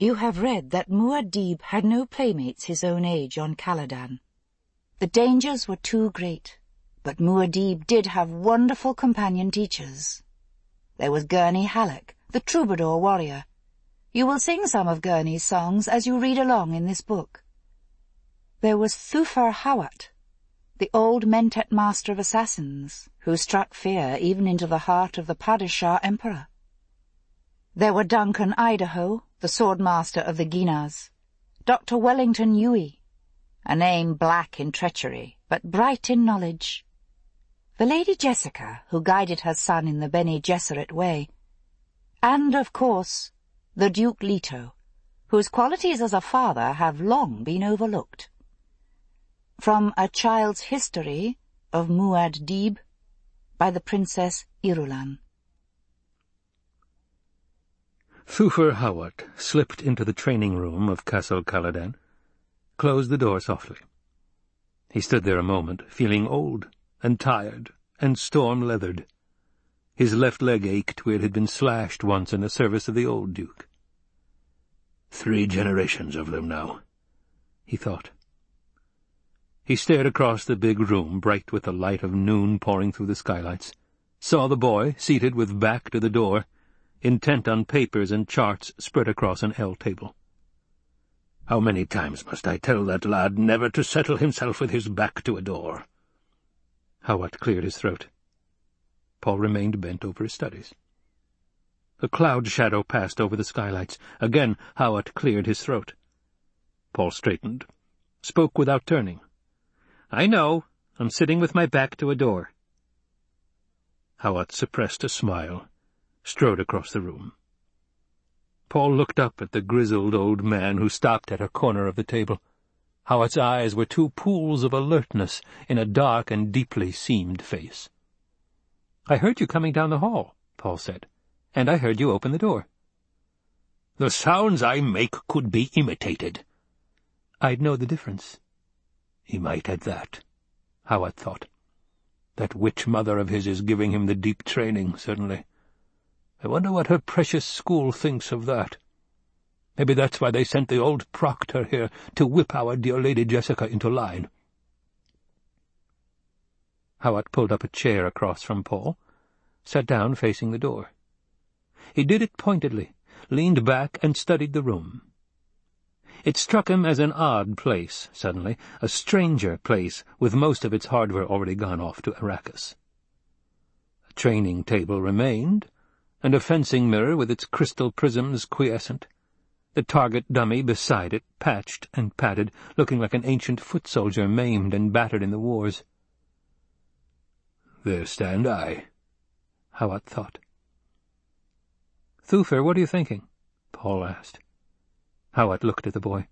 You have read that Muad'Dib had no playmates his own age on Caladan. The dangers were too great, but Muad'Dib did have wonderful companion teachers. There was Gurney Halleck, the troubadour warrior. You will sing some of Gurney's songs as you read along in this book. There was Thufir Hawat, the old Mentat master of assassins, who struck fear even into the heart of the Padishah emperor. There were Duncan Idaho, the swordmaster of the Ginaz, Dr. Wellington Yueh, a name black in treachery, but bright in knowledge, the Lady Jessica, who guided her son in the Bene Gesserit way, and, of course, the Duke Leto, whose qualities as a father have long been overlooked. From A Child's History of Muad'Dib by the Princess Irulan. Thufir Hawat slipped into the training room of Castle Caladan, closed the door softly. He stood there a moment, feeling old and tired and storm-leathered. His left leg ached where it had been slashed once in the service of the old Duke. Three generations of them now, he thought. He stared across the big room, bright with the light of noon pouring through the skylights, saw the boy seated with back to the door, intent on papers and charts spread across an L table. How many times must I tell that lad never to settle himself with his back to a door? Hawat cleared his throat. Paul remained bent over his studies. A cloud shadow passed over the skylights. Again Hawat cleared his throat. Paul straightened, spoke without turning. "I know. I'm sitting with my back to a door." Hawat suppressed a smile strode across the room. Paul looked up at the grizzled old man who stopped at a corner of the table. Hawat's eyes were two pools of alertness in a dark and deeply seamed face. "I heard you coming down the hall," Paul said, "and I heard you open the door." "The sounds I make could be imitated." "I'd know the difference." He might at that, Hawat thought. That witch mother of his is giving him the deep training, certainly. I wonder what her precious school thinks of that. Maybe that's why they sent the old proctor here to whip our dear Lady Jessica into line. Hawat pulled up a chair across from Paul, sat down facing the door. He did it pointedly, leaned back and studied the room. It struck him as an odd place, suddenly, a stranger place, with most of its hardware already gone off to Arrakis. A training table remained, and a fencing mirror with its crystal prisms quiescent. The target dummy beside it, patched and padded, looking like an ancient foot soldier maimed and battered in the wars. There stand I, Hawat thought. Thufir, what are you thinking? Paul asked. Hawat looked at the boy.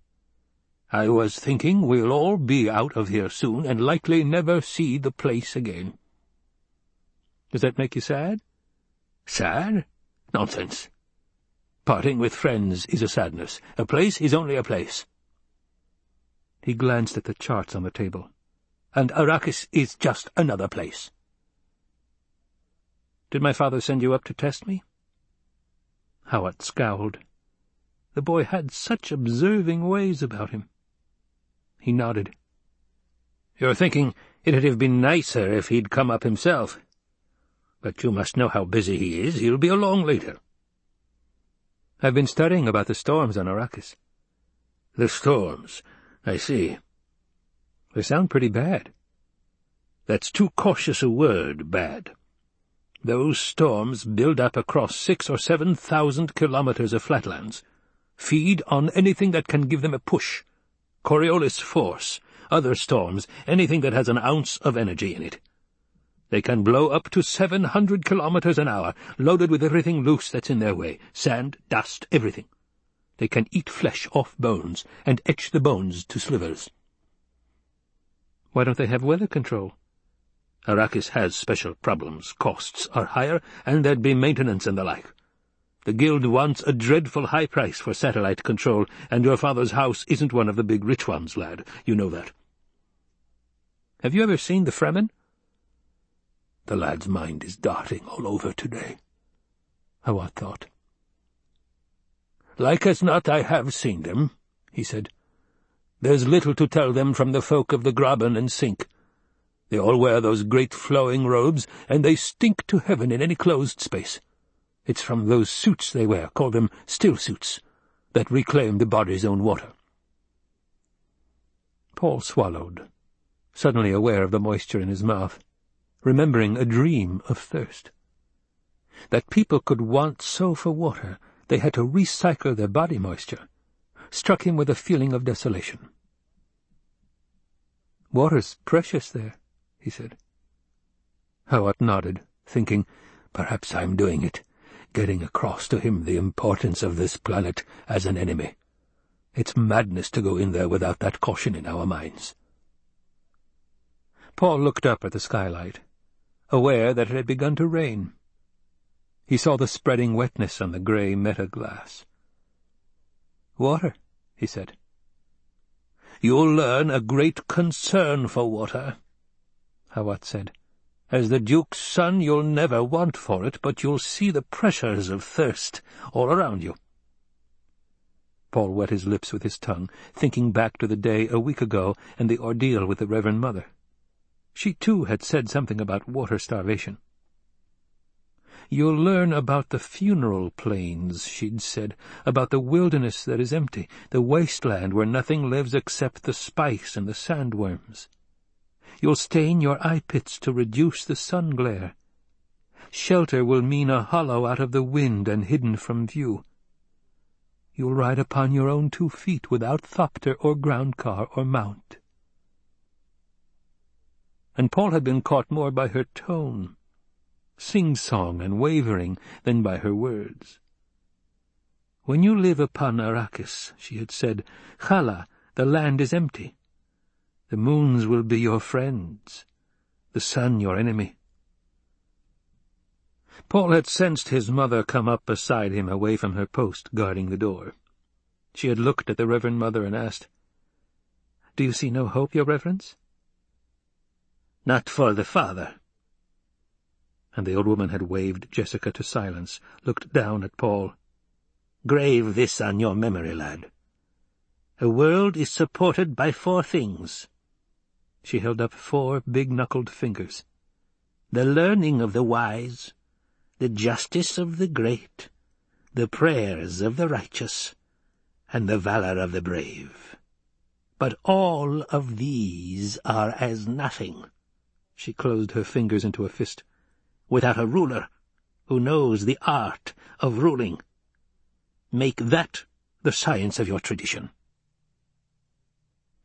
I was thinking we'll all be out of here soon and likely never see the place again. Does that make you sad? Sad? Nonsense. Parting with friends is a sadness. A place is only a place. He glanced at the charts on the table. And Arrakis is just another place. Did my father send you up to test me? Hawat scowled. The boy had such observing ways about him. He nodded. You're thinking it'd have been nicer if he'd come up himself. But you must know how busy he is. He'll be along later. I've been studying about the storms on Arrakis. The storms? I see. They sound pretty bad. That's too cautious a word, bad. Those storms build up across six or seven thousand kilometers of flatlands, feed on anything that can give them a push. Coriolis force, other storms, anything that has an ounce of energy in it. They can blow up to seven hundred kilometers an hour, loaded with everything loose that's in their way, sand, dust, everything. They can eat flesh off bones, and etch the bones to slivers. Why don't they have weather control? Arrakis has special problems. Costs are higher, and there'd be maintenance and the like. The Guild wants a dreadful high price for satellite control, and your father's house isn't one of the big rich ones, lad. You know that. Have you ever seen the Fremen? The lad's mind is darting all over today. Hawat thought. Like as not I have seen them, he said. There's little to tell them from the folk of the Graben and Sink. They all wear those great flowing robes, and they stink to heaven in any closed space. It's from those suits they wear, call them still suits, that reclaim the body's own water. Paul swallowed, suddenly aware of the moisture in his mouth, remembering a dream of thirst. That people could want so for water they had to recycle their body moisture, struck him with a feeling of desolation. Water's precious there, he said. Hawat nodded, thinking, perhaps I'm doing it, getting across to him the importance of this planet as an enemy. It's madness to go in there without that caution in our minds. Paul looked up at the skylight, aware that it had begun to rain. He saw the spreading wetness on the grey meta-glass. "'Water,' he said. "'You'll learn a great concern for water,' Hawat said. "'As the Duke's son you'll never want for it, but you'll see the pressures of thirst all around you.' Paul wet his lips with his tongue, thinking back to the day a week ago and the ordeal with the Reverend Mother. She, too, had said something about water starvation. You'll learn about the funeral plains, she'd said, about the wilderness that is empty, the wasteland where nothing lives except the spice and the sandworms. You'll stain your eye pits to reduce the sun glare. Shelter will mean a hollow out of the wind and hidden from view. You'll ride upon your own two feet without thopter or ground car or mount. And Paul had been caught more by her tone sing-song and wavering than by her words. When you live upon Arrakis, she had said, Khala, the land is empty. The moons will be your friends, the sun your enemy. Paul had sensed his mother come up beside him away from her post guarding the door. She had looked at the Reverend Mother and asked, Do you see no hope, your Reverence? Not for the father, and the old woman had waved Jessica to silence, looked down at Paul. Grave this on your memory, lad. A world is supported by four things. She held up four big-knuckled fingers. The learning of the wise, the justice of the great, the prayers of the righteous, and the valor of the brave. But all of these are as nothing. She closed her fingers into a fist without a ruler who knows the art of ruling. Make that the science of your tradition.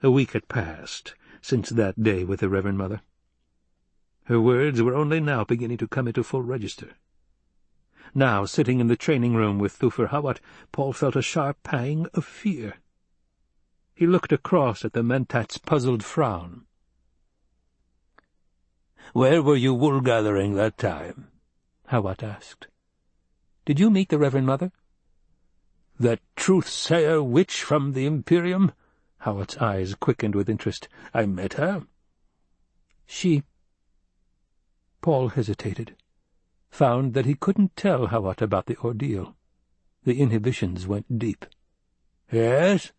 A week had passed since that day with the Reverend Mother. Her words were only now beginning to come into full register. Now, sitting in the training room with Thufir Hawat, Paul felt a sharp pang of fear. He looked across at the Mentat's puzzled frown. Where were you wool-gathering that time? Hawat asked. Did you meet the Reverend Mother? That truth-sayer witch from the Imperium? Hawat's eyes quickened with interest. I met her. She... Paul hesitated, found that he couldn't tell Hawat about the ordeal. The inhibitions went deep. Yes?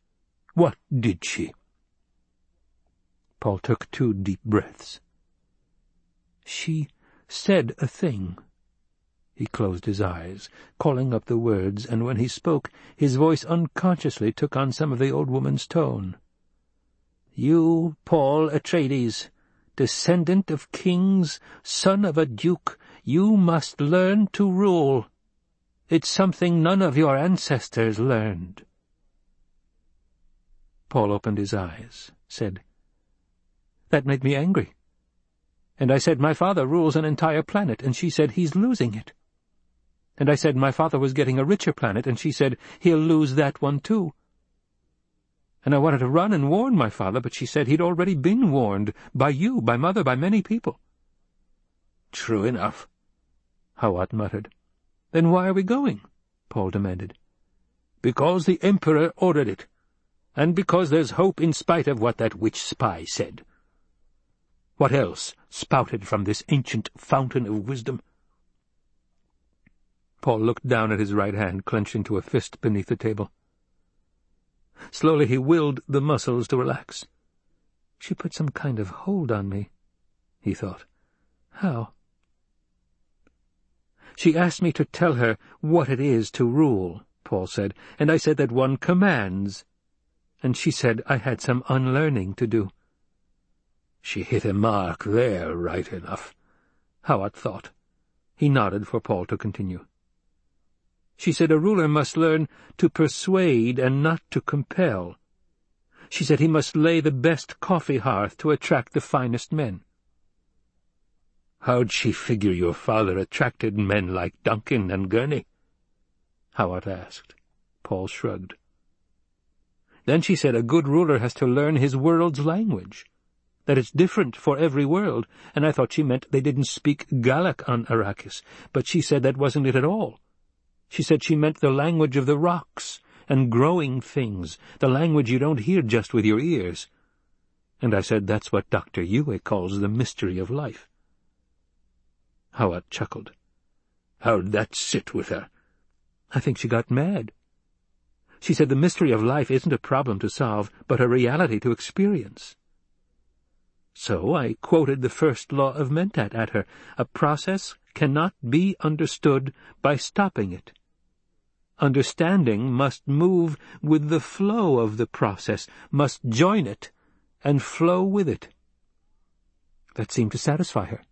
What did she? Paul took two deep breaths. She said a thing. He closed his eyes, calling up the words, and when he spoke, his voice unconsciously took on some of the old woman's tone. You, Paul Atreides, descendant of kings, son of a duke, you must learn to rule. It's something none of your ancestors learned. Paul opened his eyes, said, That made me angry. And I said, my father rules an entire planet, and she said, he's losing it. And I said, my father was getting a richer planet, and she said, he'll lose that one too. And I wanted to run and warn my father, but she said he'd already been warned, by you, by mother, by many people. True enough, Hawat muttered. Then why are we going? Paul demanded. Because the Emperor ordered it, and because there's hope in spite of what that witch spy said. What else spouted from this ancient fountain of wisdom? Paul looked down at his right hand, clenched into a fist beneath the table. Slowly he willed the muscles to relax. She put some kind of hold on me, he thought. How? She asked me to tell her what it is to rule, Paul said, and I said that one commands. And she said I had some unlearning to do. She hit a mark there, right enough, Hawat thought. He nodded for Paul to continue. She said a ruler must learn to persuade and not to compel. She said he must lay the best coffee hearth to attract the finest men. How'd she figure your father attracted men like Duncan and Gurney? Hawat asked. Paul shrugged. Then she said a good ruler has to learn his world's language, that it's different for every world, and I thought she meant they didn't speak Galach on Arrakis, but she said that wasn't it at all. She said she meant the language of the rocks and growing things, the language you don't hear just with your ears. And I said that's what Dr. Yueh calls the mystery of life. Hawat chuckled. How'd that sit with her? I think she got mad. She said the mystery of life isn't a problem to solve, but a reality to experience. So I quoted the first law of Mentat at her. A process cannot be understood by stopping it. Understanding must move with the flow of the process, must join it, and flow with it. That seemed to satisfy her.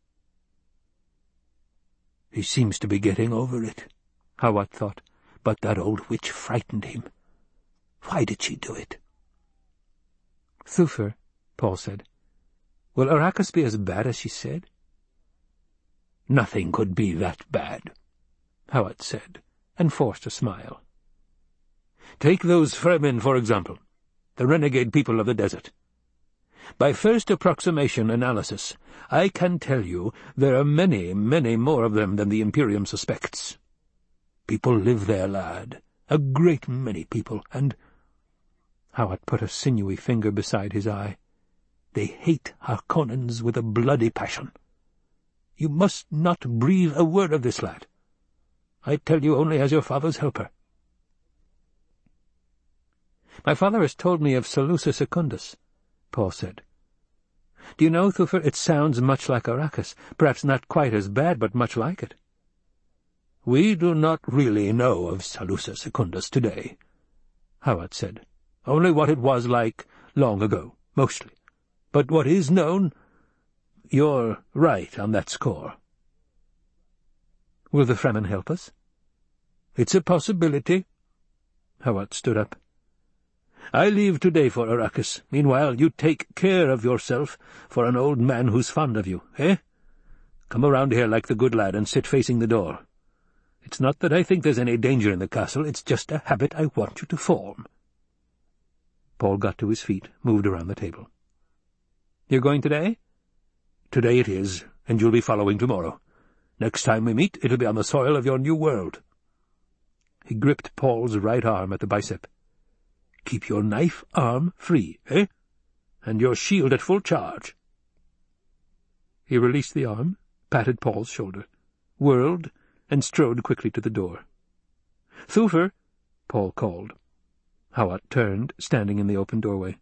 He seems to be getting over it, Hawat thought, but that old witch frightened him. Why did she do it? Thufir, Paul said, will Arrakis be as bad as she said? Nothing could be that bad, Hawat said, and forced a smile. Take those Fremen, for example, the renegade people of the desert. By first approximation analysis, I can tell you there are many, many more of them than the Imperium suspects. People live there, lad, a great many people, and— Hawat put a sinewy finger beside his eye. They hate Harkonnens with a bloody passion. You must not breathe a word of this, lad. I tell you only as your father's helper. My father has told me of Salusa Secundus, Paul said. Do you know, Thufir, it sounds much like Arrakis, perhaps not quite as bad, but much like it. We do not really know of Salusa Secundus today, Hawat said. Only what it was like long ago, mostly. But what is known, you're right on that score. Will the Fremen help us? It's a possibility. Hawat stood up. I leave today for Arrakis. Meanwhile, you take care of yourself for an old man who's fond of you, eh? Come around here like the good lad and sit facing the door. It's not that I think there's any danger in the castle, it's just a habit I want you to form. Paul got to his feet, moved around the table. You're going today? Today it is, and you'll be following tomorrow. Next time we meet, it'll be on the soil of your new world. He gripped Paul's right arm at the bicep. Keep your knife arm free, eh? And your shield at full charge. He released the arm, patted Paul's shoulder, whirled, and strode quickly to the door. Thufir, Paul called. Hawat turned, standing in the open doorway.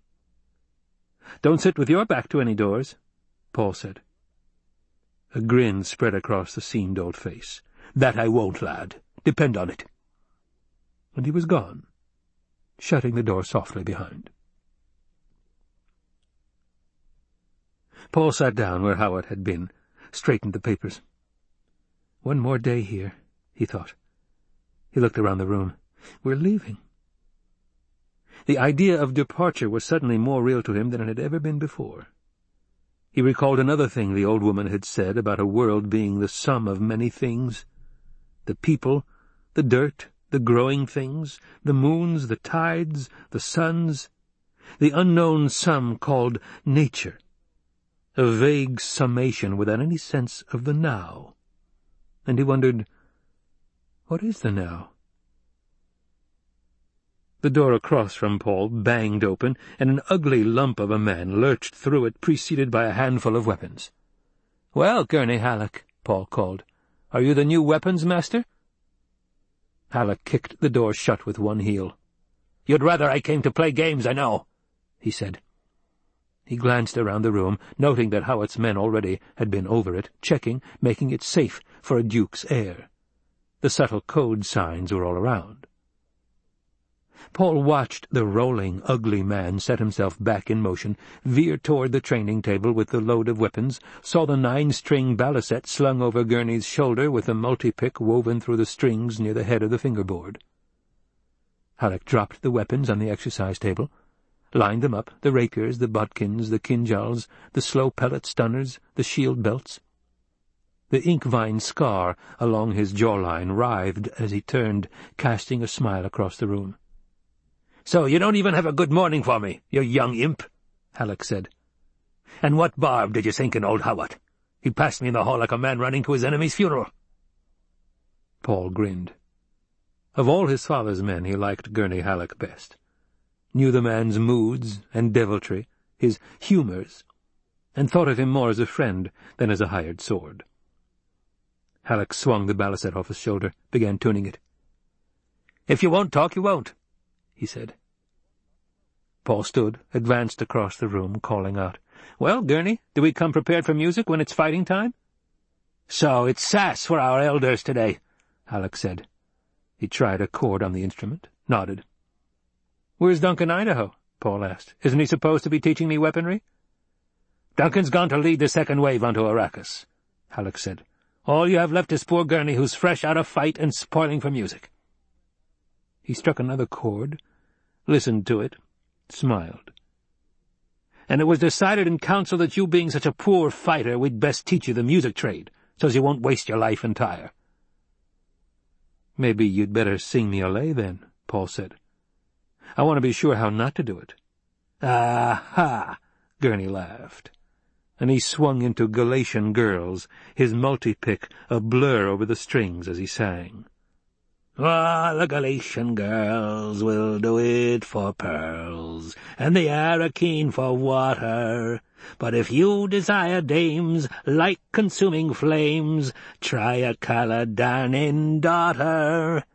Don't sit with your back to any doors, Paul said. A grin spread across the seamed old face. That I won't, lad. Depend on it. And he was gone shutting the door softly behind. Paul sat down where Hawat had been, straightened the papers. One more day here, he thought. He looked around the room. We're leaving. The idea of departure was suddenly more real to him than it had ever been before. He recalled another thing the old woman had said about a world being the sum of many things. The people, the dirt, the growing things, the moons, the tides, the suns, the unknown sum called nature, a vague summation without any sense of the now. And he wondered, what is the now? The door across from Paul banged open, and an ugly lump of a man lurched through it, preceded by a handful of weapons. "'Well, Gurney Halleck,' Paul called, "'are you the new weapons master?' Halleck kicked the door shut with one heel. "'You'd rather I came to play games, I know,' he said. He glanced around the room, noting that Hawat's men already had been over it, checking, making it safe for a duke's heir. The subtle code signs were all around. Paul watched the rolling, ugly man set himself back in motion, veer toward the training table with the load of weapons, saw the nine-string balisette slung over Gurney's shoulder with a multi-pick woven through the strings near the head of the fingerboard. Halleck dropped the weapons on the exercise table, lined them up, the rapiers, the bodkins, the kinjals, the slow pellet stunners, the shield belts. The ink-vine scar along his jawline writhed as he turned, casting a smile across the room. "'So you don't even have a good morning for me, you young imp,' Halleck said. "'And what barb did you sink in old Hawat? He passed me in the hall like a man running to his enemy's funeral.' Paul grinned. Of all his father's men he liked Gurney Halleck best. Knew the man's moods and deviltry, his humours, and thought of him more as a friend than as a hired sword. Halleck swung the balisette off his shoulder, began tuning it. "'If you won't talk, you won't,' he said. Paul stood, advanced across the room, calling out, "'Well, Gurney, do we come prepared for music when it's fighting time?' "'So it's sass for our elders today,' Halleck said. He tried a chord on the instrument, nodded. "'Where's Duncan Idaho?' Paul asked. "'Isn't he supposed to be teaching me weaponry?' "'Duncan's gone to lead the second wave onto Arrakis,' Halleck said. "'All you have left is poor Gurney, who's fresh out of fight and spoiling for music.' He struck another chord, listened to it, smiled. And it was decided in council that you being such a poor fighter, we'd best teach you the music trade, so's you won't waste your life entire. Maybe you'd better sing me a lay, then, Paul said. I want to be sure how not to do it. Ah-ha! Gurney laughed. And he swung into Galacian Girls, his multi-pick a blur over the strings as he sang. Ah, the Galacian girls will do it for pearls, and the Arrakeen for water. But if you desire dames like consuming flames, try a Caladan daughter.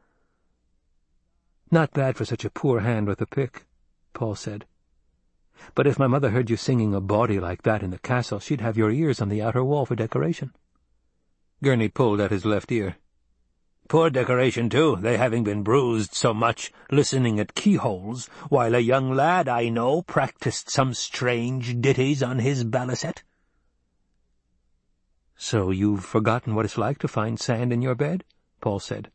Not bad for such a poor hand with a pick, Paul said. But if my mother heard you singing a bawdy like that in the castle, she'd have your ears on the outer wall for decoration. Gurney pulled at his left ear. Poor decoration, too, they having been bruised so much, listening at keyholes, while a young lad I know practised some strange ditties on his balisette. So you've forgotten what it's like to find sand in your bed? Paul said.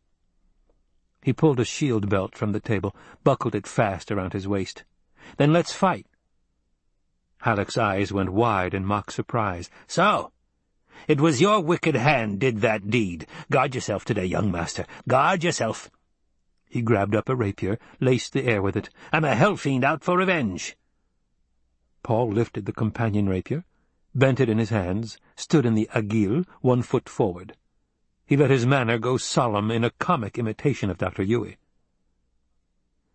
He pulled a shield belt from the table, buckled it fast around his waist. Then let's fight. Halleck's eyes went wide in mock surprise. So, it was your wicked hand did that deed. Guard yourself today, young master. Guard yourself. He grabbed up a rapier, laced the air with it. I'm a hell-fiend out for revenge. Paul lifted the companion rapier, bent it in his hands, stood in the agil, one foot forward. He let his manner go solemn in a comic imitation of Dr. Yueh.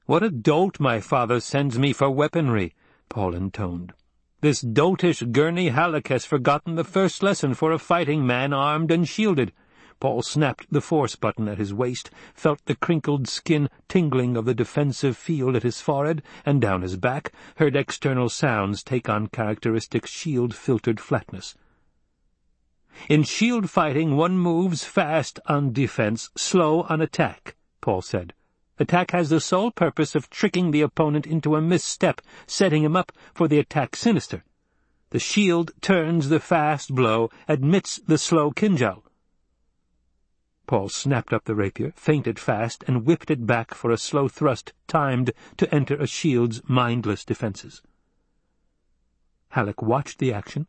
"'What a dolt my father sends me for weaponry,' Paul intoned. This doltish Gurney Halleck has forgotten the first lesson for a fighting man armed and shielded. Paul snapped the force button at his waist, felt the crinkled skin tingling of the defensive field at his forehead and down his back, heard external sounds take on characteristic shield-filtered flatness. In shield fighting, one moves fast on defense, slow on attack, Paul said. Attack has the sole purpose of tricking the opponent into a misstep, setting him up for the attack sinister. The shield turns the fast blow, admits the slow kinjal. Paul snapped up the rapier, feinted fast, and whipped it back for a slow thrust timed to enter a shield's mindless defenses. Halleck watched the action,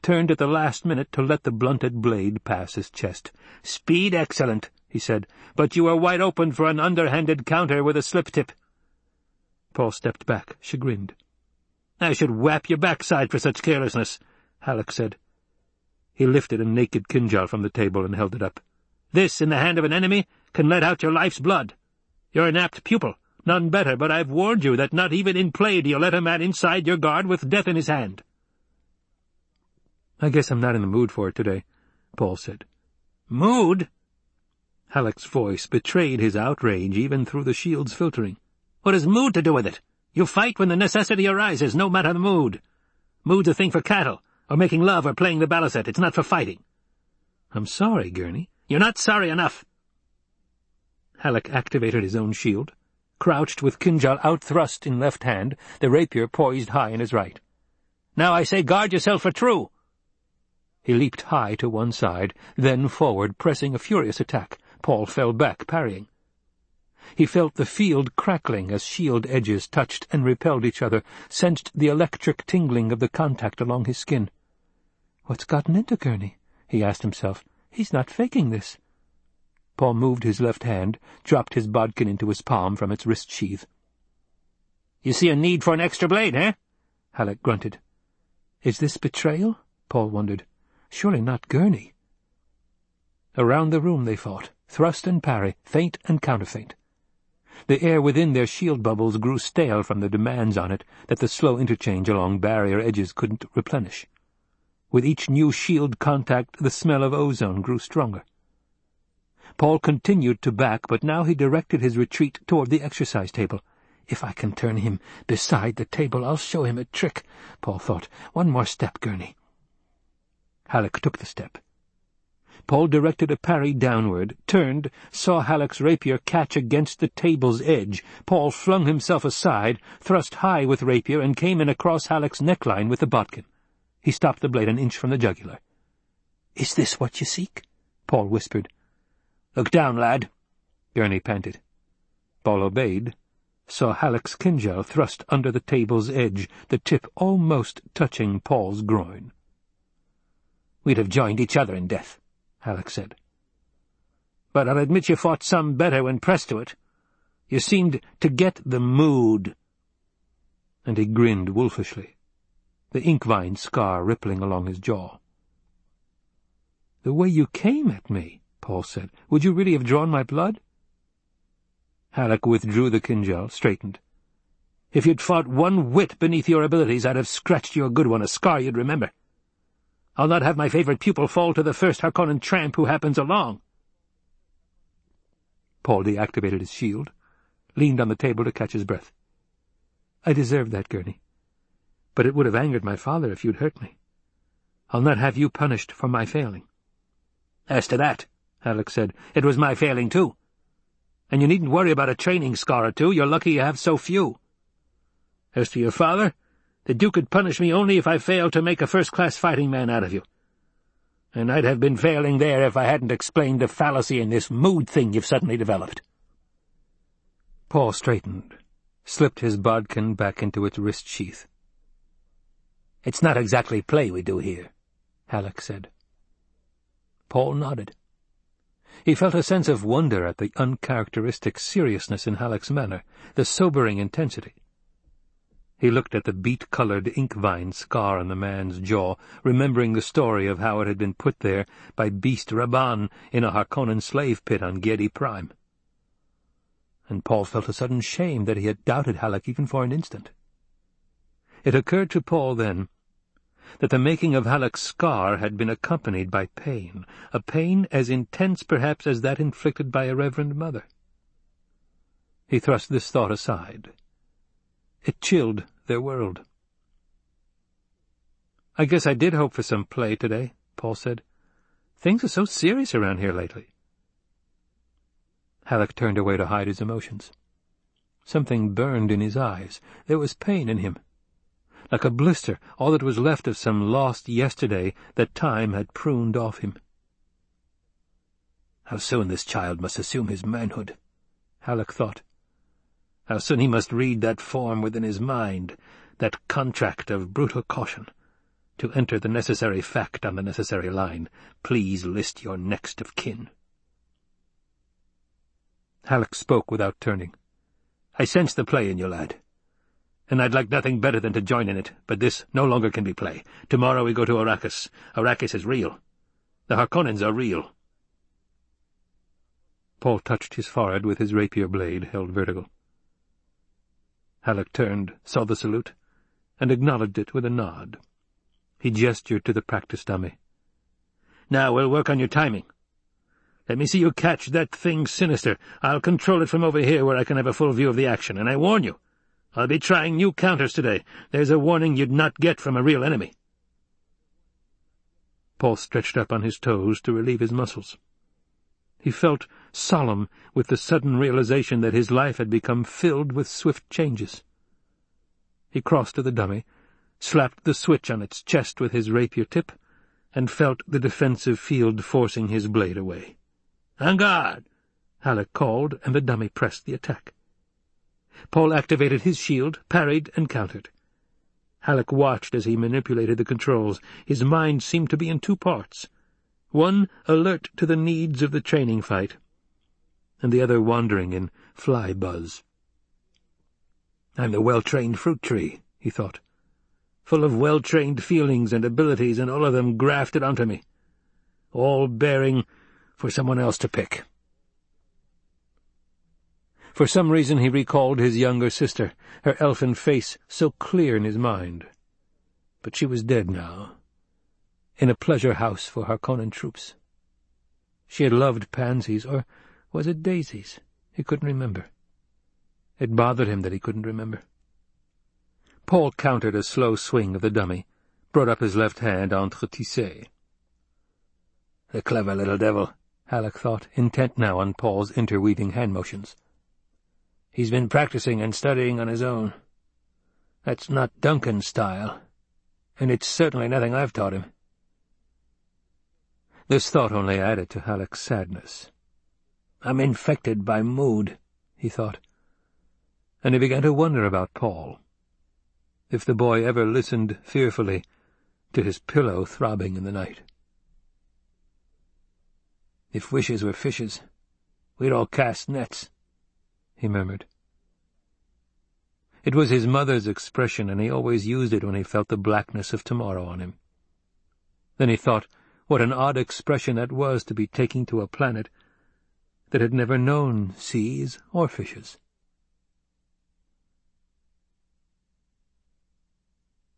turned at the last minute to let the blunted blade pass his chest. "'Speed excellent,' he said, "'but you are wide open for an underhanded counter with a slip-tip.' Paul stepped back, chagrined. "'I should whap your backside for such carelessness,' Halleck said. He lifted a naked kinjal from the table and held it up. "'This, in the hand of an enemy, can let out your life's blood. You're an apt pupil, none better, but I've warned you that not even in play do you let a man inside your guard with death in his hand.' "'I guess I'm not in the mood for it today,' Paul said. "'Mood?' Halleck's voice betrayed his outrage even through the shield's filtering. What has mood to do with it? You fight when the necessity arises, no matter the mood. Mood's a thing for cattle, or making love or playing the balisette. It's not for fighting. I'm sorry, Gurney. You're not sorry enough. Halleck activated his own shield, crouched with Kinjal outthrust in left hand, the rapier poised high in his right. Now I say guard yourself for true. He leaped high to one side, then forward, pressing a furious attack. Paul fell back, parrying. He felt the field crackling as shield edges touched and repelled each other, sensed the electric tingling of the contact along his skin. What's gotten into Gurney? he asked himself. He's not faking this. Paul moved his left hand, dropped his bodkin into his palm from its wrist sheath. You see a need for an extra blade, eh? Halleck grunted. Is this betrayal? Paul wondered. Surely not Gurney. Around the room they fought, thrust and parry, feint and counterfeint. The air within their shield bubbles grew stale from the demands on it that the slow interchange along barrier edges couldn't replenish. With each new shield contact, the smell of ozone grew stronger. Paul continued to back, but now he directed his retreat toward the exercise table. If I can turn him beside the table, I'll show him a trick, Paul thought. One more step, Gurney. Halleck took the step. Paul directed a parry downward, turned, saw Halleck's rapier catch against the table's edge. Paul flung himself aside, thrust high with rapier, and came in across Halleck's neckline with the bodkin. He stopped the blade an inch from the jugular. "'Is this what you seek?' Paul whispered. Look down, lad, Gurney panted. Paul obeyed, saw Halleck's Kinjal thrust under the table's edge, the tip almost touching Paul's groin. We'd have joined each other in death, Halleck said. But I'll admit you fought some better when pressed to it. You seemed to get the mood. And he grinned wolfishly, the ink-vine scar rippling along his jaw. The way you came at me, Paul said. Would you really have drawn my blood? Halleck withdrew the Kinjal, straightened. If you'd fought one whit beneath your abilities, I'd have scratched you a good one, a scar you'd remember. I'll not have my favourite pupil fall to the first Harkonnen tramp who happens along. Paul deactivated his shield, leaned on the table to catch his breath. I deserved that, Gurney. But it would have angered my father if you'd hurt me. I'll not have you punished for my failing. As to that, Halleck said. It was my failing, too. And you needn't worry about a training scar or two. You're lucky you have so few. As to your father, the Duke could punish me only if I failed to make a first-class fighting man out of you. And I'd have been failing there if I hadn't explained the fallacy in this mood thing you've suddenly developed. Paul straightened, slipped his bodkin back into its wrist sheath. It's not exactly play we do here, Halleck said. Paul nodded. He felt a sense of wonder at the uncharacteristic seriousness in Halleck's manner, the sobering intensity. He looked at the beet-colored ink-vine scar on the man's jaw, remembering the story of how it had been put there by Beast Rabban in a Harkonnen slave pit on Giedi Prime. And Paul felt a sudden shame that he had doubted Halleck even for an instant. It occurred to Paul then that the making of Halleck's scar had been accompanied by pain, a pain as intense perhaps as that inflicted by a reverend mother. He thrust this thought aside. It chilled their world. I guess I did hope for some play today, Paul said. Things are so serious around here lately. Halleck turned away to hide his emotions. Something burned in his eyes. There was pain in him like a blister, all that was left of some lost yesterday that time had pruned off him. How soon this child must assume his manhood, Halleck thought. How soon he must read that form within his mind, that contract of brutal caution, to enter the necessary fact on the necessary line. Please list your next of kin. Halleck spoke without turning. I sense the play in you, lad and I'd like nothing better than to join in it, but this no longer can be play. Tomorrow we go to Arrakis. Arrakis is real. The Harkonnens are real. Paul touched his forehead with his rapier blade, held vertical. Halleck turned, saw the salute, and acknowledged it with a nod. He gestured to the practice dummy. Now we'll work on your timing. Let me see you catch that thing sinister. I'll control it from over here where I can have a full view of the action, and I warn you, I'll be trying new counters today. There's a warning you'd not get from a real enemy. Paul stretched up on his toes to relieve his muscles. He felt solemn with the sudden realization that his life had become filled with swift changes. He crossed to the dummy, slapped the switch on its chest with his rapier tip, and felt the defensive field forcing his blade away. "On guard!" Halleck called, and the dummy pressed the attack. Paul activated his shield, parried, and countered. Halleck watched as he manipulated the controls. His mind seemed to be in two parts, one alert to the needs of the training fight, and the other wandering in fly buzz. I'm the well-trained fruit tree, he thought, full of well-trained feelings and abilities, and all of them grafted onto me, all bearing for someone else to pick. For some reason he recalled his younger sister, her elfin face so clear in his mind. But she was dead now, in a pleasure house for Harkonnen troops. She had loved pansies, or was it daisies? He couldn't remember. It bothered him that he couldn't remember. Paul countered a slow swing of the dummy, brought up his left hand entretissé. The clever little devil, Halleck thought, intent now on Paul's interweaving hand motions. He's been practicing and studying on his own. That's not Duncan's style, and it's certainly nothing I've taught him. This thought only added to Halleck's sadness. I'm infected by mood, he thought, and he began to wonder about Paul. If the boy ever listened fearfully to his pillow throbbing in the night. If wishes were fishes, we'd all cast nets he murmured. It was his mother's expression, and he always used it when he felt the blackness of tomorrow on him. Then he thought what an odd expression that was to be taking to a planet that had never known seas or fishes.